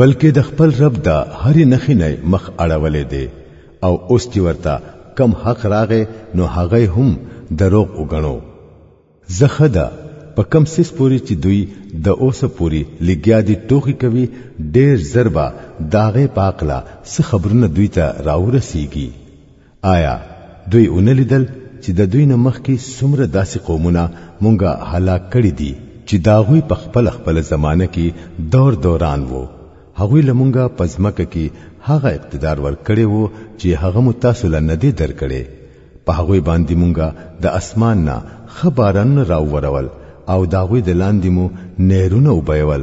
بلکې د خپل رب د هرې نخې نه مخ اړولې دی او اوس چې ورته کم حق راغې نو هغه هم دروغ وګڼو زخه ده په کم سیس پوری چې دوی د اوسه پوری لګیا دي ټوخي کوي ډیر زربا داغه پاکلا څه خبرونه دوی ته راورسیږي آیا دوی اونه لیدل چې د دوی نه مخکې څومره داسې قومونه مونږه هلاک کړي دي چې دا غوي په خپل خپل زمانه کې دور دوران وو هغوی لمونږه پزمکه کې هغه اقتدار ورکړي وو چې هغه مو تاسو له ندی درکړي په هغوی باندې مونږه د اسمان نه خبرن راوورول او دا غوي د لاندې مو نهرونه وبېول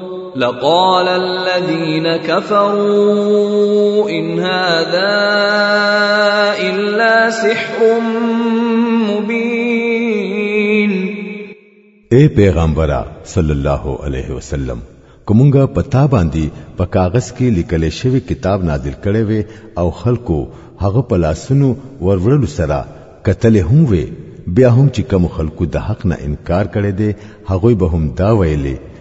لقال الذين كفروا ان هذا الا سحر مبين اے پیغمبره صلی الله علیه وسلم کومګه پتا باندې په کاغذ کې لیکل شوی کتاب نازل کړي وي او خلکو هغه په لاسونو ورورلو سره قتل هم وي بیا هم چې کوم خلکو د حق نه انکار کړي دي هغه به هم دا ویلي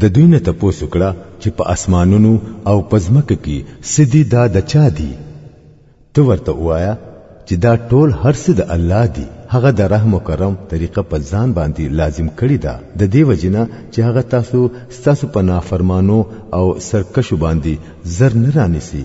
د دوی نه تاسو کړه چې په اسمانونو او پزمکه کې سدي دا د چا دي تو ورته وایا چې دا ټول هر څه د الله دي هغه د رحم او کرم طریقه په ځان باندې لازم کړی دا د دې وجنه چې هغه تاسو ستاسو په نافرمانو او سرکشو باندې زر نه رانیسي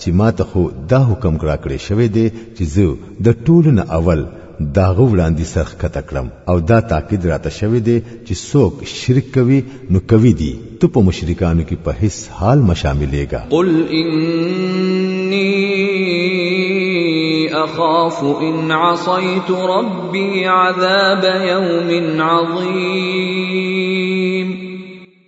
چې ما ته خو دا حکم راکړی شوی دی چې زه د ټولو نه اول د هغه وړاندې سر ښکته کړم او دا تاکید راته شوی دی چې څوک شرک کوي نو کوي دي ته په مشرکانو کې په هیڅ حال مه شاملېږه قل انی اخاف ان عصيت ربي عذاب يوم عظيم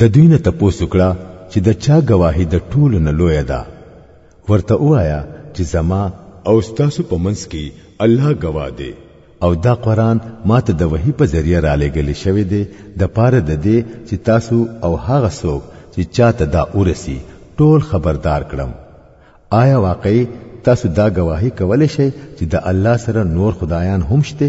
د دوی نه تپوس وکړه چې د چا ګواهي د ټولو نه لویه ده ورته ووایه چې زما او ستاسو په منځ کې الله ګواه دی او دا قرآن ما ته د وحي په ذریعه رالېږل شوی دی د پاره د دې چې تاسو او هغه څوک چې چا ته دا ورسی ټول خبردار کړم آیا واقعي تاسو دا ګواهي کولی شئ چې د الله سره نور خدایان هم شته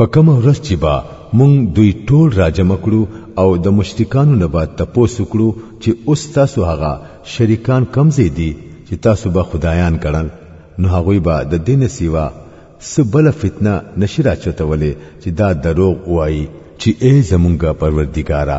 په کوم ورځ چې با مونږ دوی ټول راجم کړو او د مشرکانو نه به تپوس وکړو چې اوس تاسو هغه شریکان کم ځای دي چې تاسو به خدایان ګڼل نو هغوی به د دین سیوا څه بل فتنه نشي راچتولې چې دا دروغ وایي چې ای زمونږ پروردګاره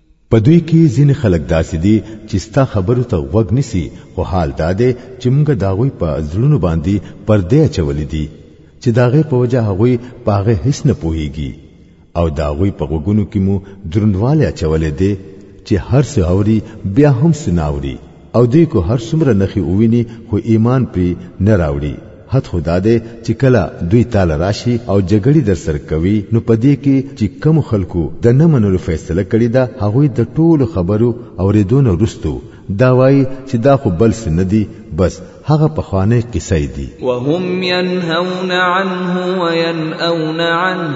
په دوی کې ځینې خلک داسې دي چې ستا خبرو ته غوږ نیسي خو حال دا دی چې موږ د هغوی په زړونو باندې پردې اچولې دي چې د هغې په وجه هغوی په هغې هیڅ نه پوهیږي او د هغوی په غوږونو کې مو دروندوالی اچولی دی چې هر څه اوري بیا هم څه نه اوري او دوی کو هر څومره نخي وویني خو ایمان پری نه راوړي حد خدا دی چې کله دوی تال راشي او جګړې در سره کوي نو پدې کې چې کم خلکو د نه منلو فیصله کړې ده هغوی د ټولو خبرو او ریدونو رستو دا وایي چې دا خو بل څه نه دي بس هغه په خوانې قصې دي وهم ينهون عنه وينأون عنه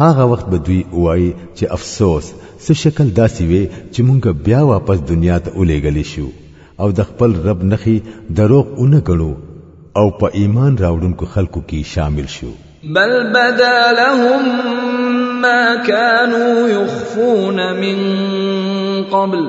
هغه وخت به دوی وایي چې افسوس څه شکل داسې وي چې مونږ بیا واپس دنیا ته ولېږل شو او د خپل رب نخي دروغ ونه ګڼو او په ایمان راوړونکو خلکو کې شامل شو بل بدا لهم ما كانوا يخفون من قبل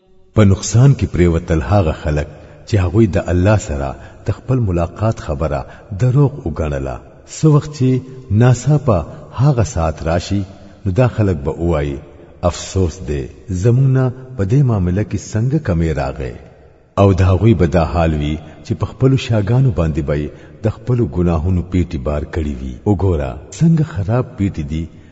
په نقصان کې پریوتل هغه خلک چې هغوی د الله سره د خپل ملاقات خبره دروغ وګڼله څه وخت چې ناڅاپه هغه ساعت راشي نو دا خلک به ووایي افسوس دی زموږ نه په دې معامله کې څنګه کمی راغی او د هغوی به دا حال وي چې په خپلو شاګانو باندې به د خپلو ګناهونو پیټي بار کړي وي وګوره څنګه خراب پیټي دي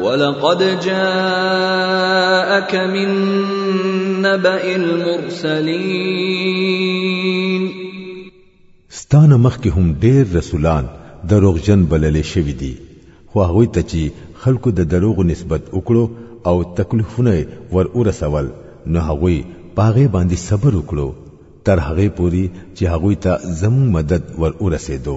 ولقد جاءك من نبأ المرسلين ستانه مخکې هم ډېر رسولان دروغجن بلل شوی دي خو هغه ته چې خلکو د دروغ نسبت وکړو او تکلیفونه ور ورسول نو هغه پاغه باندې صبر وکړو تر هغه پوري چې هغه ته زمو مدد ور ورسېدو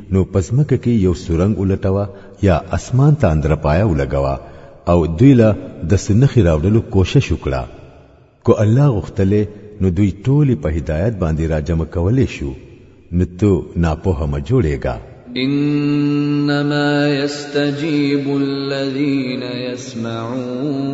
نو پزمکه کې یو سورنګ ولټوه یا اسمان ته اندر پایا ولګوه او دوی له د سنخي راوړلو کوشش وکړه کو الله غختلې نو دوی ټولی په هدایت باندې را جمع کولې شو نو تو ناپوه ما جوړېګا انما يستجيب الذين يسمعون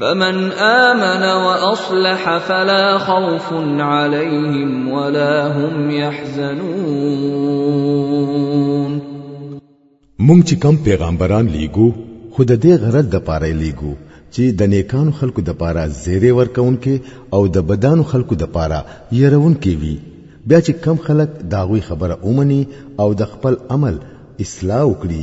فمن آمن وأصلح فلا خوف عليهم ولا هم يحزنون مونږ چې کم پیغمبران لیګو خود دې غرض د پاره لیګو چې د نیکانو خلکو د پاره زیره ورکونکي او د بدانو خلکو د پاره يرونکي وي بیا چې کم خلک داغوي خبره اومني او د خپل عمل اصلاح وکړي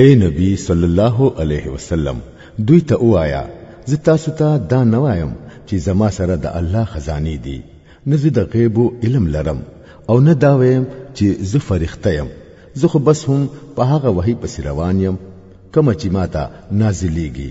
اے نبی صلی الله علیه وسلم دوی ته وایا زه تاسو ته دا نه وایم چې زما سره د الله خزانه دي نه زه د غیب علم لرم او نه دا وایم چې زه فرښتہ یم زه خو بس هم په هغه وحی پس روان یم کوم چې ماته نازلیږي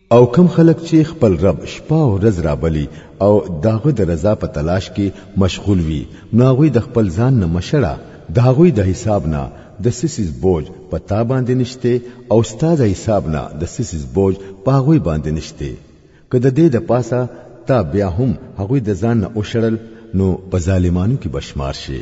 او کم خلک چې خپل رب شپه او ورځ رابلی او داغه د رضا په تلاش کې مشغول وي نو هغه د خپل ځان نه مشړه داغه د حساب نه د سسیز بوج په تا باندې نشته او ستاد حساب نه د سسیز بوج په هغه باندې نشته که د دې د پاسه تا بیا هم هغه د ځان نه اوشړل نو په ظالمانو کې بشمار شي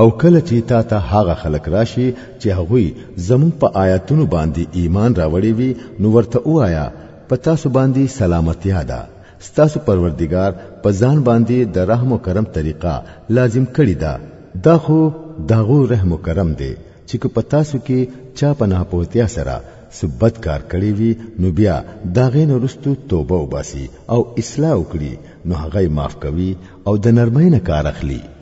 او کله چې تا ته هغه خلک راشي چې هغوی زموږ په آیاتونو باندې ایمان راوړي وي نو ورته وایا په تاسو باندې سلامتیا ده ستاسو پروردګار په ځان باندې د رحم او کرم طریقه لازم کړی ده دا خو داغو رحم او کرم دی چې که په تاسو کې چا په ناپوهتیا سره سبت کار کړی وي نو بیا دا غین رستو توبه وباسي او اصلاح وکړي نو هغه معاف کوي او د نرمۍ نه کار اخلي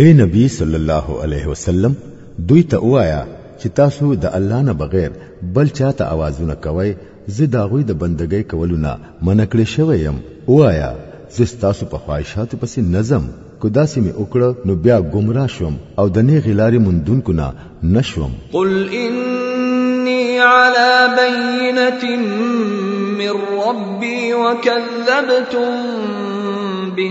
اے نبی صلی الله علیه وسلم دوی ته وایا چې تاسو د الله نه بغیر بل چاته आवाजونه کوي زه دا غوي د بندګۍ کولو نه منکړې شوی يم وایا زه تاسو په خواهشاتو پسې نظم کو داسې مې وکړه نو بیا گمراه شوم او د نه غلارې مندونکو نه نشوم قل انی علی بینه من ربی وکذبتم به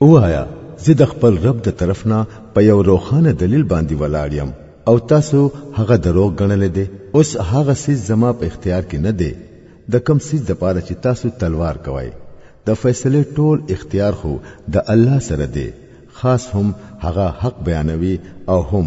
ووایا زه د خپل رب د طرف نه په یو روښانه دلیل باندې ولاړ یم او تاسو هغه دروغ ګڼلی دی اوس هغه سیز زما په اختیار کې نه دی د کم سیز د پاره چې تاسو تلوار کوئ د فیصله ټول اختیار خو د الله سره دی خاص هم هغه حق بیانوي او هم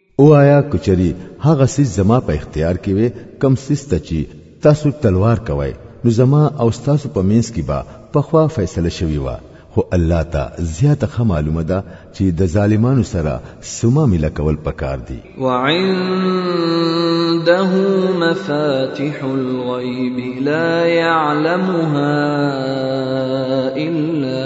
او آیا کچری هغه سیس زما په اختیار کې وي کم سیس ته چې تاسو تلوار کوئ نو زما او تاسو په منځ کې به پخوا فیصله شوی و خو الله ته زیاته ښه معلومه ده چې د ظالمانو سره سما مله کول پکار دي وعنده مفاتح الغیب لا يعلمها الا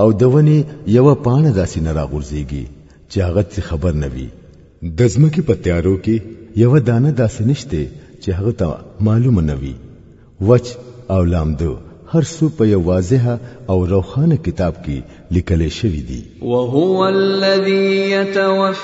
او دونی یو پانه داسې نه راغورځيږي چې هغه څه خبر نه وي د ځمکې په تیارو کې یو دانه داسې نشته چې هغه ته معلومه نه وي وچ او لامدو هر څو په یو واضح او روخانه کتاب کې لیکل شوی دی وهو الذي يتوفى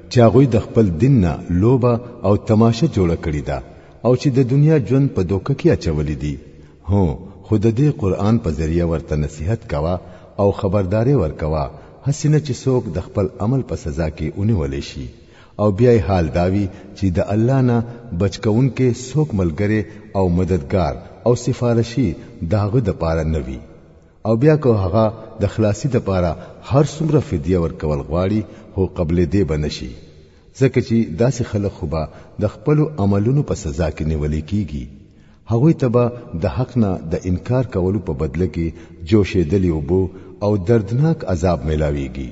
چې هغوی د خپل دین نه لوبه او تماشه جوړه کړې ده او چې د دنیا ژوند په دوکه کې اچولې دي هو خو د دې قران په ذریعہ ورته نصیحت کوا او خبرداري ورکوا هسې نه چې څوک د خپل عمل په سزا کې ونیول شي او بیا حال داوي چې د الله نه بچکونکې څوک ملګری او مددگار او سفارشي داغه د پاره نوي او بیا که هغه د خلاصي د پاره هر څومره فدیه ورکول غواړي هو قبل دې بنشي ځکه چې داسې خلک خو به د خپل عملونو په سزا کې نیولې کیږي هغه ته به د حق نه د انکار کولو په بدله کې جوشېدلې وبو او دردناک عذاب ملاويږي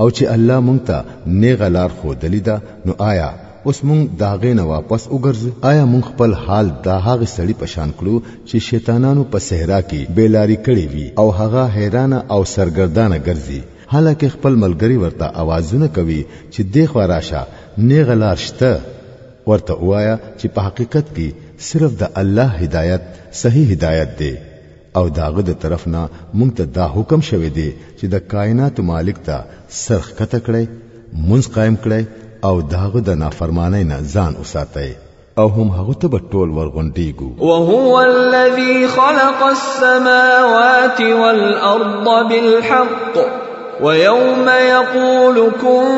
او چې الله مونږ ته نیغه لار خو دلی ده نو آیا اوس مونږ دا غینه واپس وګرځو آیا مونږ خپل حال دا هغه سړی پشان کړو چې شیطانانو په صحرا کې بیلاری کړی وي او هغه حیرانه او سرګردانه ګرځي حالکه خپل ملګری ورته आवाजونه کوي چې دی خو راشه نیغه لار شته ورته وایا چې په حقیقت کې صرف د الله هدایت صحیح هدایت دی او داغه د طرف نه مونږ ته دا حکم شوه دی چې د کائنات مالک ته سرخ کته کړي مونږ قائم کړي او داغه د نافرمانی نه ځان وساتئ او هم هغه ته به ټول ورغونډیږو وهو الذي خلق السماوات والارض بالحق ويوم يقول كن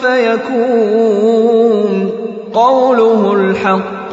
فيكون قوله الحق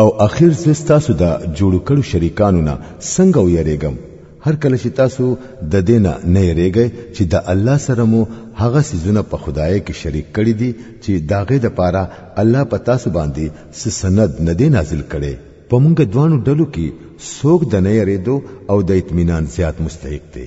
او اخر زه ستاسو د جوړو کړو شریکانو نه څنګه ویریږم هر کله چې تاسو د دې نه نه یریږئ چې د الله سره مو هغه سیزونه په خدای کې شریک کړي دي چې داغه د پاره الله په تاسو باندې سند نه دی نازل کړي په مونږ دوانو ډلو کې څوک د نه یریدو او د اطمینان زیات مستحق دی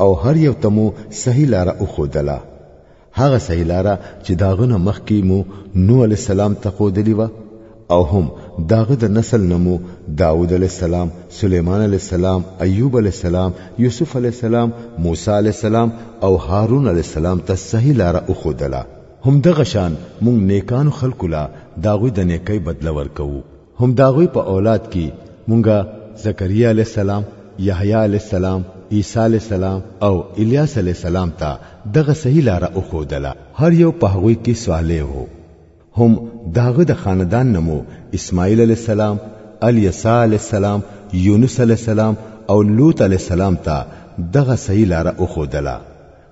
او هر یو تمو صحیح لار او خودله هغه صحیح لار چې داغنه مخ کې مو نو علی السلام ته خودلی و او هم داغه د نسل نمو داوود علی السلام سليمان علی السلام ایوب علی السلام یوسف علی السلام موسی علی السلام او هارون علی السلام ته صحیح لار او خودله هم دغه شان مونږ نیکانو خلکو لا داغوی د نیکۍ بدله ورکوو هم داغوی په اولاد کې مونږه زکریا علی السلام یحیی علی السلام عیسی علی السلام او الیاس علی السلام ته دغه صحیح لار او خودله هر یو په هغه کې صالح وو هم داغه د خاندان نمو اسماعیل علی السلام الیسا علی السلام یونس علی السلام او لوط علی السلام ته دغه صحیح لار او خودله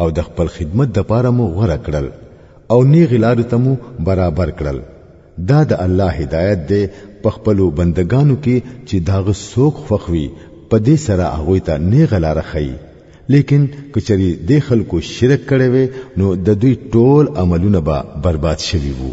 او د خپل خدمت د پاره مو غوړه کړل او نی غلار ته مو برابر کړل دا د الله هدایت دی په خپل بندگانو کې چې داغه سوق فخوي په دې سره هغه ته نی غلار خي لیکن کچری د خلکو شرک کړي وي نو د دوی ټول عملونه به برباد شوي وو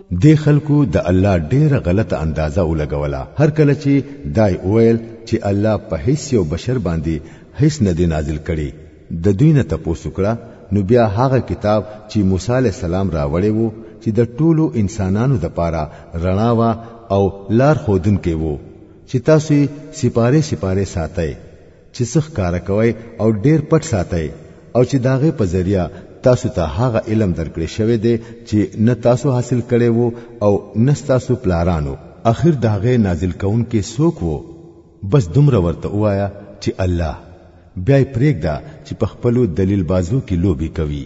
دې خلکو د الله ډیره غلطه اندازه ولګوله هر کله چې دای ویل چې الله په هیڅ یو بشر باندې هیڅ نه دی نازل کړي د دوی نه تپوس وکړه نو بیا هغه کتاب چې موسی علی السلام راوړی وو چې د ټولو انسانانو د پاره رڼا وا او لار خودونکې وو چې تاسو سپاره سپاره ساتئ چې څه ښکاره کوي او ډیر پټ ساتي او چې داغه په ذریعہ تاسو ته هغه علم درکړی شوی دی چې نه تاسو حاصل کړي وو او نه تاسو پلارانو اخر داغه نازل کون کې سوک وو بس دومره ورته وایا چې الله بیا پرېږده چې په خپل دلیل بازو کې لوبي کوي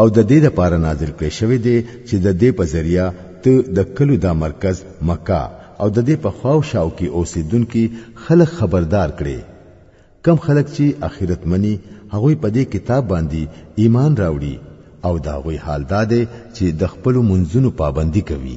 او د دې لپاره نازل کړی شوی دی چې د دې په ذریعہ ته د کلو دا مرکز مکه او د دې په خواو شاو کې اوسیدونکو خلک خبردار کړي کم خلک چې اخرت مني هغه په دې کتاب باندې ایمان راوړي او دا غوي حال دا دی چې د خپل منځونو پابندي کوي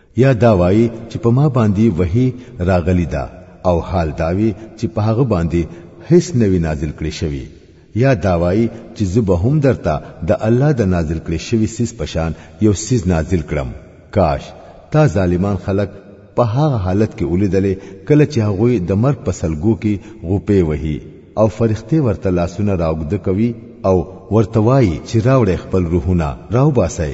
یا دا وایي چې په ما باندې وحي راغلی دا او حال داوي چې په هغه باندې هیڅ نوی نازل کړی شوی یا دا وایي چې زه به هم درته د الله د نازل کړی شوی سیس پشان یو سیس نازل کړم کاش تا ظالمان خلک په هغه حالت کې ولیدلې کله چې هغوی د مرګ په سلګو کې غوپې وهي او فرښتې ورته لاسونه راوګد کوي او ورته وایي چې راوړې خپل روحونه راوباسئ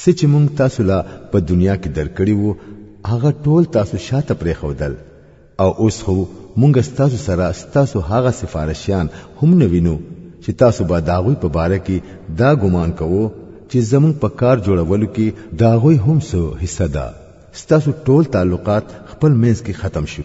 څه چې مونږ تاسو له په دنیا کې درکړي وو هغه ټول تاسو شاته پرې خودل او اوس خو مونږ تاسو سره تاسو هغه سفارشیان هم نه وینو چې تاسو به داغوی په باره کې دا ګمان کوو چې زمونږ په کار جوړولو کې داغوی هم سو حصہ ده ستاسو ټول تعلقات خپل منځ کې ختم شو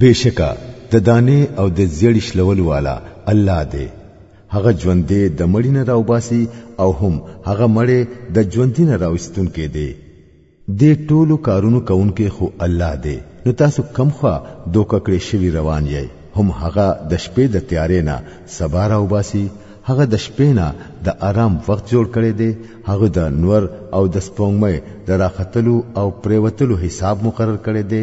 بېشکه د دانې او د زیړي شلولو والا الله دی هغه ژوندې د مړي نه راوباسي او هم هغه مړی د ژوندي نه راوستونکی دی دې ټولو کارونو کوونکی خو الله دی نو تاسو کم خوا دوکه کړې شوي روان یئ هم هغه د شپې د تیارې نه سبا راوباسي هغه د شپې نه د آرام وخت جوړ کړی دی هغه د نور او د سپوږمۍ د راختلو او پریوتلو حساب مقرر کړی دی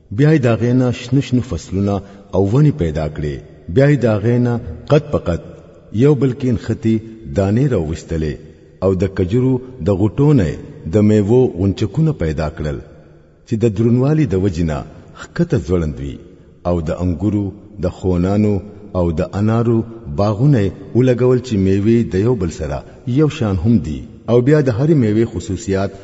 بیا دا غینا شنو شنو فصلونه او ونی پیدا کړي بیا دا غینا قد پقد یو بلکین ختی دانې راوستلې او د کجرو د غټونه د میوو غونچکونه پیدا کړل چې د درنوالي د وجنه خکته ځوړند وي او د انګورو د خونانو او د انارو باغونه ولګول چې میوه د یو بل سره یو شان هم دي او بیا د هرې میوه خصوصیات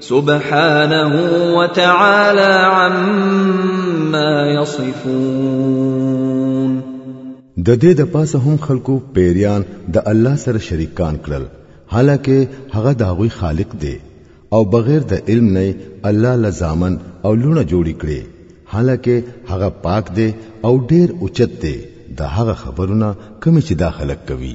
سبحانه وتعالى عما يصفون د دې د پاسه هم خلکو پیریان د الله سره شریکان کړل حالکه هغه د هغوی خالق دی او بغیر د علم نه الله لزامن او لونه جوړی کړي حالکه هغه پاک دی او ډیر اوچت دی د هغه خبرونه کمی چې دا خلک کوي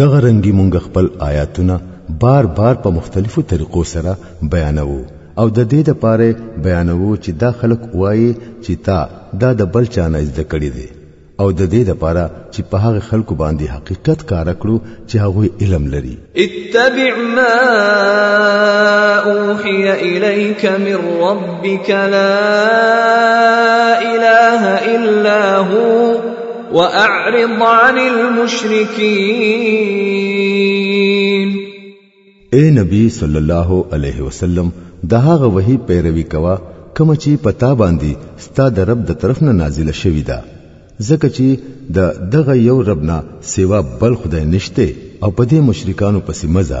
دغه رنګي مونږ خپل آیاتونه بار بار په مختلفو طریقو سره بیانوو او د دې د پاره بیانوو چې دا خلک وایي چې تا دا د بل چانه زده کړی دی او د دې د پاره چې په هغه خلکو باندې حقیقت کار کړو چې هغه علم لري اتبع ما اوحي اليك من ربك لا اله الا هو واعرض عن المشرکین اے نبی صلی الله علیه وسلم دا هغه وحی پیروي کوا کوم چې پتا باندې ستا د رب د طرف نه نازل شوی دا ځکه چې د دغه یو رب نه سیوا بل خدای نشته او په دې مشرکانو پسې مزه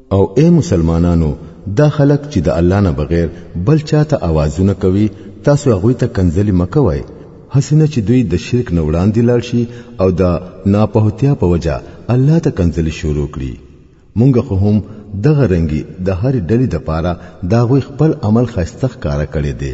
او اے مسلمانانو دا خلک چې د الله نه بغیر بل چاته اوازونه کوي تاسو هغه ته کنځلې مکوئ حسنه چې دوی د شرک نه وړاندې لاړ شي او د ناپهتیا په وجه الله ته کنځلې شروع کړي مونږ خو هم دغه رنګي د هر ډلې د پاره دا غوي خپل عمل خسته ښکارا کړي دي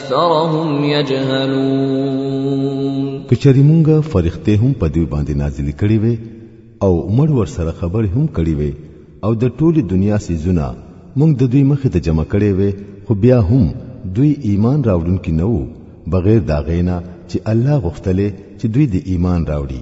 اکثرهم يجهلون کچری مونږه فرښتې هم په دوی باندې نازل کړي وي او مړ ور سره خبرې هم کړي وي او د ټولي دنیا سيزونه مونږ د دوی مخې ته جمع کړي وي خو بیا هم دوی ایمان راوړونکي نه وو بغیر دا غینا چې الله غوښتلې چې دوی د ایمان راوړي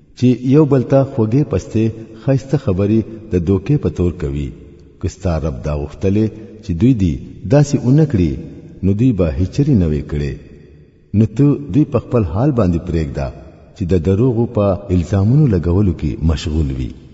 چې یو بل ته خوږې پستې خایسته خبرې د دوکې په تور کوي که ستا رب دا غوښتلې چې دوی دی داسې اونه کړي نو دوی به هیچری نه وې کړي نو ته دوی په خپل حال باندې پرېږده چې د دروغو په الزامونو لګولو کې مشغول وي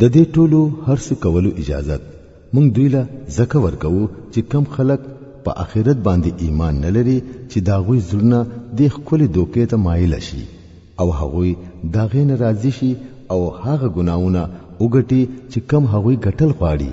د دې ټولو هر څه کولو اجازت موږ دوی له زکه ورکوو چې کم خلک په اخرت باندې ایمان نه لري چې دا غوي زړونه د خپل دوکې ته مایل شي او هغوی دا غې ناراضي شي او هغه ګناونه وګټي چې کم هغوی ګټل غواړي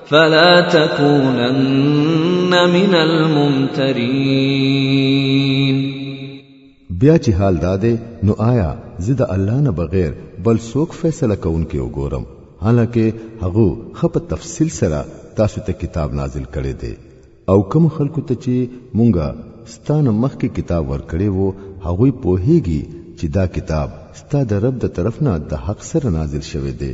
فلا تكونن من الممترين بیا چې حال داده نو آیا زه د الله نه بغیر بل څوک فیصله کوونکی وګورم حالکه هغه خپ تفصیل سره تاسو ته کتاب نازل کړي دي او کوم خلکو ته چې مونږه ستانه مخکې کتاب ورکړي وو هغه پوهیږي چې دا کتاب ستاده رب د طرف نه د حق سره نازل شوی دی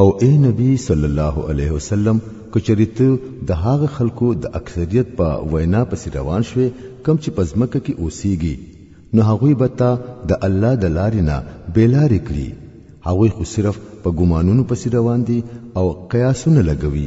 او اے نبی صلی الله علیه وسلم کچری ته د هغه خلکو د اکثریت په وینا پسې روان شوې کم چې پزمکه کې اوسېږي نو هغوی به تا د الله د لارې نه بیلارې کړي هغوی خو صرف په ګمانونو پسې روان دي او قیاسونه لګوي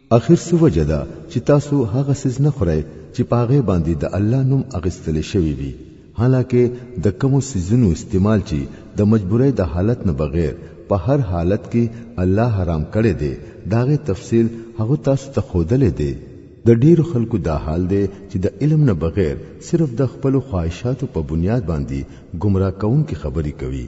اخر څه وجه ده چې تاسو هغه سیز نه خورئ چې پاغه باندې د الله نوم اغستل شوی وي حالکه د کوم سیزونو استعمال چې د مجبورۍ د حالت نه بغیر په هر حالت کې الله حرام کړي دي داغه تفصیل هغه تاسو ته خودلې دي د ډیر خلکو دا حال دی چې د علم نه بغیر صرف د خپل خواهشاتو په بنیاد باندې گمراه کون کې خبرې کوي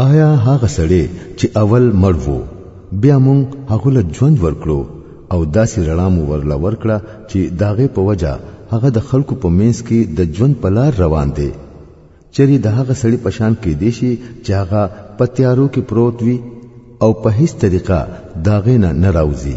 آیا هغه سړی چې اول مړ وو بیا مونږ هغه له ژوند ورکړو او داسې رڼا مو ورله ورکړه چې داغه په وجه هغه د خلکو په مینس کې د ژوند په لار روان دی چری د هغه سړی پشان کې دی شي چې هغه په تیارو کې پروت وي او په هیڅ طریقه داغه نه ناراضي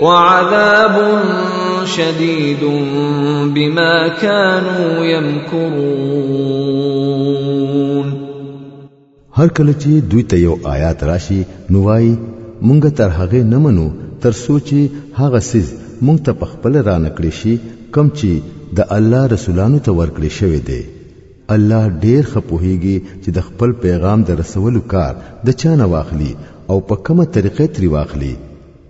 وعذاب شديد بما كانوا يمكرون هر کله چې دوی ته یو آیات راشي نو وایي مونږ تر هغه نه منو تر سوچي هغه سیز مونږ ته په خپل را نکړي شي کم چې د الله رسولانو ته ورکړي شوی دی الله ډیر خپوهیږي چې د خپل پیغام د رسولو کار د چا نه واخلي او په کومه طریقه تری واخلي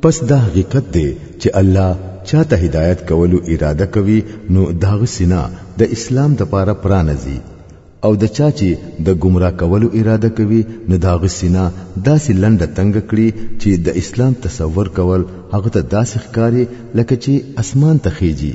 پس دا حقیقت دی چې الله چاته هدایت کولو اراده کوي نو داغه سینا د اسلام د پاره پرانځي او د چا چې د گمراه کولو اراده کوي نو داغه سینا داسې لنډه تنگ کړي چې د اسلام تصور کول هغه ته داسې ښکاری لکه چې اسمان ته خېږي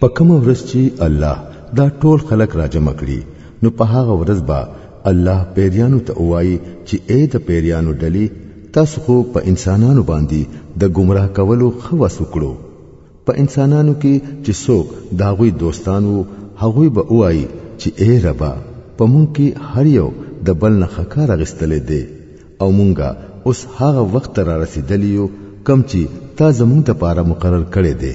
په کوم ورځ چې الله دا ټول خلک راجمع کړي نو په هغه ورځ به الله پیریانو ته وایي چې اے د پیریانو ډلې تاسو خو په انسانانو باندې د گمراه کولو خو وسوکړو په انسانانو کې چې څوک داغوی دوستان وو هغوی به وایي چې اے ربا په مونږ کې هر یو د بل نه خکار غستلې دی او مونږه اوس هغه وخت را رسیدلی یو کم چې تا زمونږ د پاره مقرر کړی دی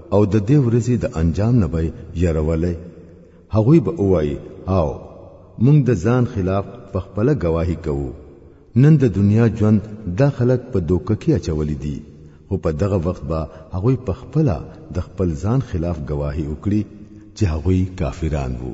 او د دې ورځې د انجام نه به يرولې هغوی به وایي او موږ د ځان خلاف په خپل گواهی کوو نن د دنیا ژوند دا خلک په دوکه کې اچولې دي خو په دغه وخت به هغوی په خپل د خپل ځان خلاف گواهی وکړي چې هغوی کافران وو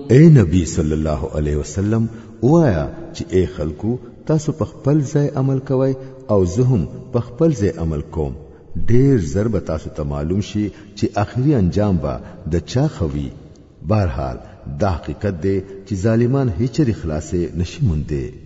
اے نبی صلی الله علیه وسلم وایا چې اے خلکو تاسو په خپل ځای عمل کوئ او زه هم په خپل ځای عمل کوم ډیر زر به تاسو ته معلوم شي چې اخري انجام به د چا خوي بهرحال دا حقیقت دی چې ظالمان هیچری خلاصې نشي موندې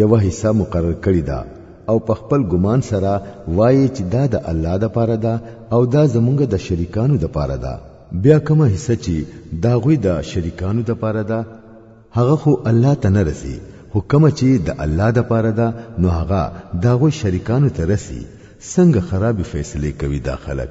یو حصہ مقرر کړی دا او په خپل ګمان سره وایي چې دا د الله د پاره ده او دا زمونږ د شریکانو د پاره ده بیا کومه حصہ چې دا غوي د شریکانو د پاره ده هغه خو الله ته نه رسی خو کومه چې د الله د پاره ده نو هغه دا غوي شریکانو ته رسی څنګه خرابې فیصله کوي دا خلک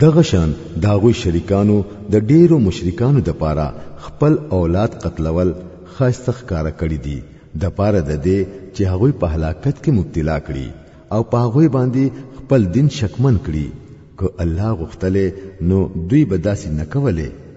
دغه شان داغوی شریکانو د دا ډیرو مشرکانو د پاره خپل اولاد قتلول خاصه ښکارا کړی دی د پاره د دې چې هغوی په هلاکت کې مبتلا کړي او په هغوی باندې خپل دین شکمن کړي که الله غختله نو دوی به داسې نکوله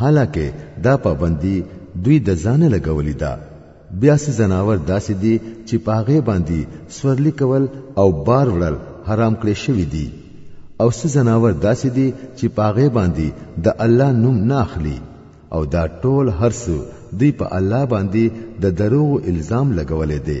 حالکه دا پابندي دوی د ځانه لګولې ده بیا سي زناور داسې دي چې په هغه باندې سورلی کول او بار وړل حرام کړی شوی دي او سي زناور داسې دي چې په هغه باندې د الله نوم نه اخلي او دا ټول هرڅه دوی په الله باندې د دروغ الزام لګولې دي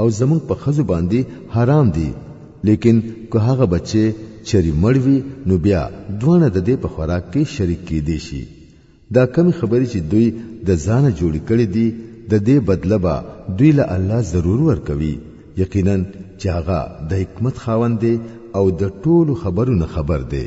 او زموږ په خزو باندې حرام دي لیکن که هغه بچي چری مړوي نو بیا دوانه د دې په خوراک کې شریک کې دي شي دا کمی خبرې چې دوی د ځانه جوړ کړي دي د دې بدله به دوی له الله ضرور ورکوي یقینا چې هغه د حکمت خاوند دی او د ټولو خبرو نه خبر دی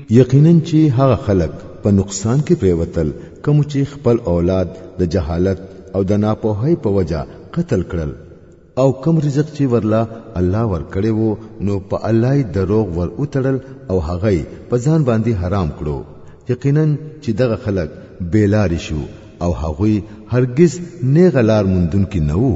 یقینا چې هغه خلک په نقصان کې پریوتل کوم چې خپل اولاد د جهالت او د ناپوهۍ په وجه قتل کړل او کم رزق چې ورلا الله ورکړي وو نو په الله یې دروغ ور وتړل او هغه په ځان باندې حرام کړو یقینا چې دغه خلک بیلاری شو او هغوی هرگز نه غلار مندون کې نه وو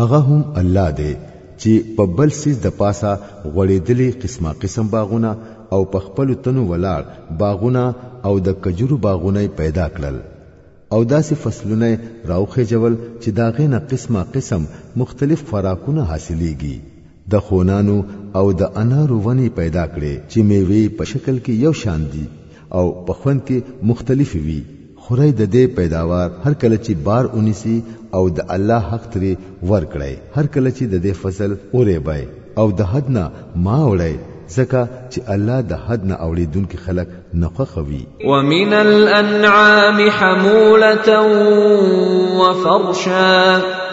هغه هم الله دی چې په بل سیز د پاسه غوړېدلې قسمه قسم باغونه او په خپل تنو ولاړ باغونه او د کجورو باغونه پیدا کړل او داسې فصلونه راوخې جول چې دا غینه قسمه قسم مختلف خوراکونه حاصلېږي د خونانو او د انارو ونې پیدا کړې چې میوې په شکل کې یو شان دي او په خوند کې مختلفې وي خوري د دې پیداوار هر کله چې بار اونیسی او د الله حق تری ورکړی هر کله چې د دې فصل اورې بای او د حد نه ما وړی ځکه چې الله د حد نه اوړېدونکي خلک نه خوښوي ومن الانعام حموله وفرشا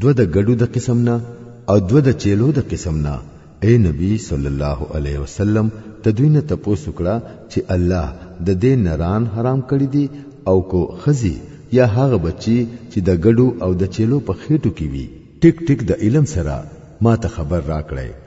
دو د ګډو د قسم نه او دو د چیلو د قسم نه اے نبی صلی الله علیه وسلم ته دوی نه تپوسو کړه چې الله د دې نران حرام کړی دي او کو خزي یا هغه بچي چې د ګډو او د چیلو په خېټو کې وي ټیک ټیک د علم سره ما ته خبر راکړی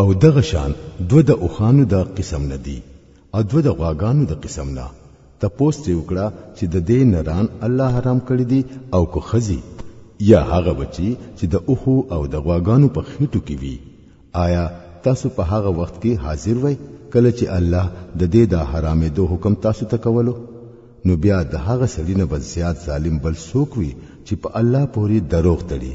او دغه شان دو د اوخانو د قسم نه دي او دو د غواګانو د قسم نه تپوس ترې وکړه چې د دې نران الله حرام کړی دي او کو خزي یا هغه بچي چې د اوخو او د غواګانو په خېټو کې وي آیا تاسو په هغه وخت کې حاضر وای کله چې الله د دې د حرامې دو حکم تاسو ته کولو نو بیا د هغه سړی نه بل زیات ظالم بل څوک وي چې په الله پورې دروغ تړي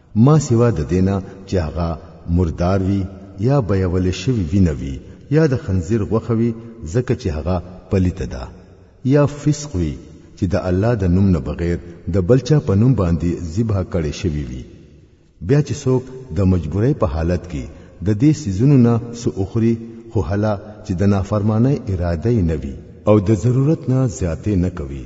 ما سوا د دینا چې هغه مردار وي یا بیول شوی وینه وي یا د خنزیر غوخه وي ځکه چې هغه پلیته ده یا فسق وي چې د الله د نوم نه بغیر د بلچا په نوم باندې ذبح کړي شوی وي بیا چې څوک د مجبورۍ په حالت کې د دې سيزونو نه سو اخري خو هلا چې د نافرمانه اراده نه وي او د ضرورت نه زیاتې نه کوي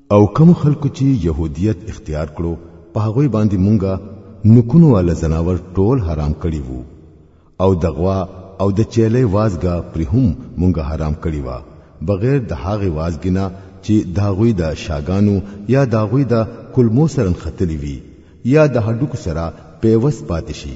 او کوم خلکو چې يهوديت اختیار کړو په هغه باندې مونږه نکونو والا زناور ټول حرام کړی وو او دغوا او د چيلې وازګه پر هم مونږه حرام کړی وا بغیر د هغه وازګنا چې داغوی د شاګانو یا داغوی د کلمو سره نختلی وي یا د هډوکو سره پیوست پاتې شي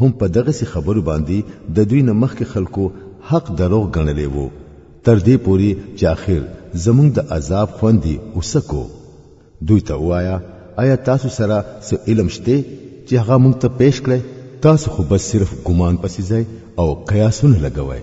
هم په دغه سي خبرو باندې د دوی نه مخکې خلکو حق دروغ ګڼلې وو تر دې پوري چې اخر زمونږ د عذاب خوندي اوسکو دوی ته وایا آیا تاسو سره څه علم شته چې هغه مونږ ته پیش کړئ تاسو خو بس صرف ګمان پسې ځای او قیاسونه لګوئ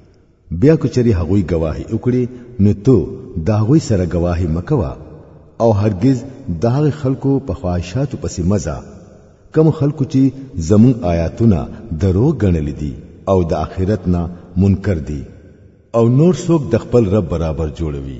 بیا که چری هغوی گواهی وکړي نو تو دا هغوی سره گواهی مکوا او هرگز دا هغه خلکو په خواهشاتو پسې مزه کم خلکو چې زمون آیاتونه درو ګڼل دي او د آخرت نه منکر دي او نور څوک د خپل رب برابر جوړوي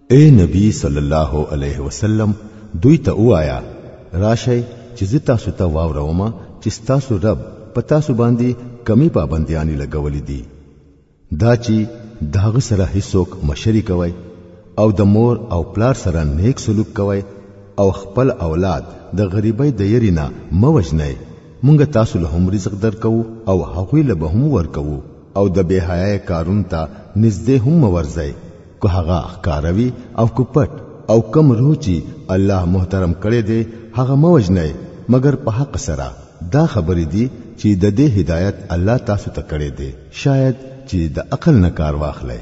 اے نبی صلی الله علیه وسلم دوی ته وایا راشئ چې زه تاسو ته واوروم چې تاسو رب په تاسو باندې کمی پابندیانی لګولې دي دا چې داغه سره هیڅوک مشرک وای او د مور او پلار سره نیک سلوک کوي او خپل اولاد د غریبۍ د یری نه موجنه مونږ تاسو له هم رزق درکو او هغوی له به هم ورکو او د بے حیاي کارون ته نږدې هم ورځي که هغه ښکاروي او که پټ او کم روح چې الله محترم کړي دي هغه موجنه مګر په حق سره دا خبرې دي چې د دې هدایت الله تاسو ته کړي دي شاید چې د عقل نه کار واخلئ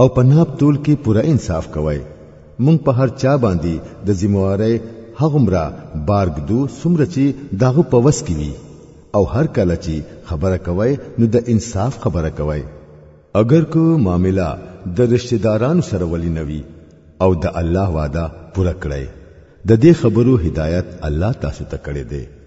او په ناب تول کې پوره انصاف کوي مونږ په هر چا باندې د ذمہوارۍ هغمره بارګدو سمره چې داغه په وس کې وي او هر کله چې خبره کوي نو د انصاف خبره کوي اگر کو معاملہ د رشتہ دارانو سره ولي نوي او د الله وعده پوره کړئ د دې خبرو هدایت الله تاسو ته کړی دی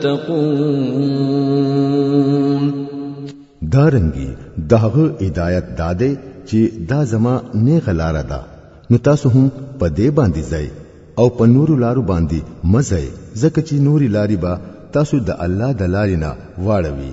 تتقون دارنګي داغه هدایت داده چې دا زما نه غلاره ده نو تاسو هم په دې باندې ځای او په نورو لارو باندې مزه ځکه چې نوري لاري به تاسو د الله د لارې نه واړوي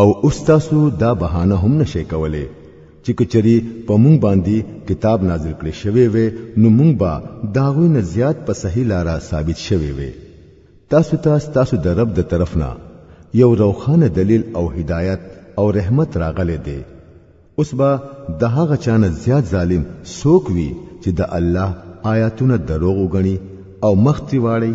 او اوس تاسو دا بهانه هم نشئ کولی چې کچري په مونږ باندې کتاب نازل کړي شوی وي نو مونږ به دا غوي نه زیات په صحیح لار ثابت شوی وي تاسو ته تا تاسو د رب د طرف نه یو روخانه دلیل او هدایت او رحمت راغلی دی اوس به د هغه چانه زیات ظالم سوک وي چې د الله آیاتونه دروغ وګڼي او مخ تری واړي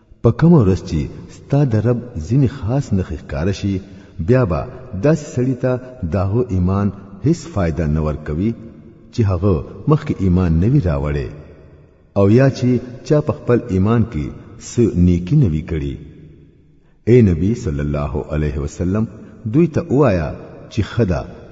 په کومه ورځ چې ستا د رب ځینې خاص نښې ښکاره شي بیا به داسې سړي ته د هغه ایمان هیڅ فایده نه ورکوي چې هغه مخکې ایمان نه وي راوړی او یا چې چا په خپل ایمان کې څه نیکي نه وي کړي اے نبی صلی الله علیه وسلم دوی ته وایا چې خدا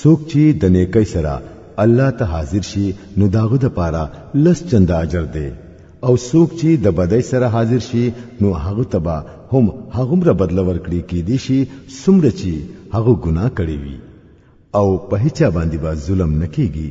څوک چې د نیکۍ سره الله ته حاضر شي نو داغه د پاره لس چنده اجر دی او څوک چې د بدۍ سره حاضر شي نو هغه تبا هم هغومره بدله ورکړي کې دي شي څومره چې هغه ګناه کړې وي او په هیچا باندې به ظلم نکېږي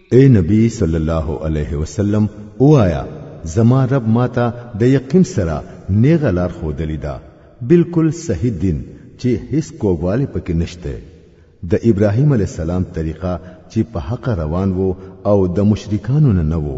اے نبی صلی الله علیه وسلم اوایا زما رب ماته د یقین سره نیغه لار خودلی دا بالکل صحیح دین چې هیڅ کوګواله پکې نشته د ابراهیم علی السلام طریقه چې په حق روان وو او د مشرکانو نه نه وو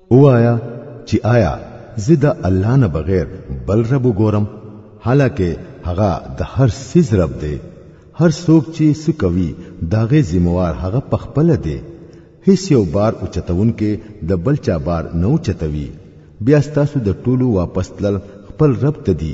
اوایا چې آیا زه د الله نه بغیر بل رب وګورم حالکه هغه د هر سیز رب دی هر څوک چې څه کوي داغه ذمہوار هغه پخپل دی هیڅ یو بار اوچتون کې د بل چا بار نه اوچتوي بیا ستاسو د ټولو واپس تلل خپل رب ته دی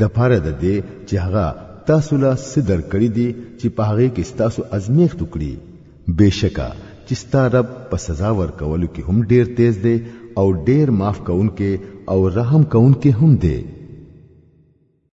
د پاره د دې چې هغه تاسو له صدر کړی دي چې په هغه کې تاسو ازمیخت وکړي بشکا چې ستا رب په سزا ورکولو کې هم ډیر تیز دی او ډیر معاف کونکي او رحم کونکي هم دی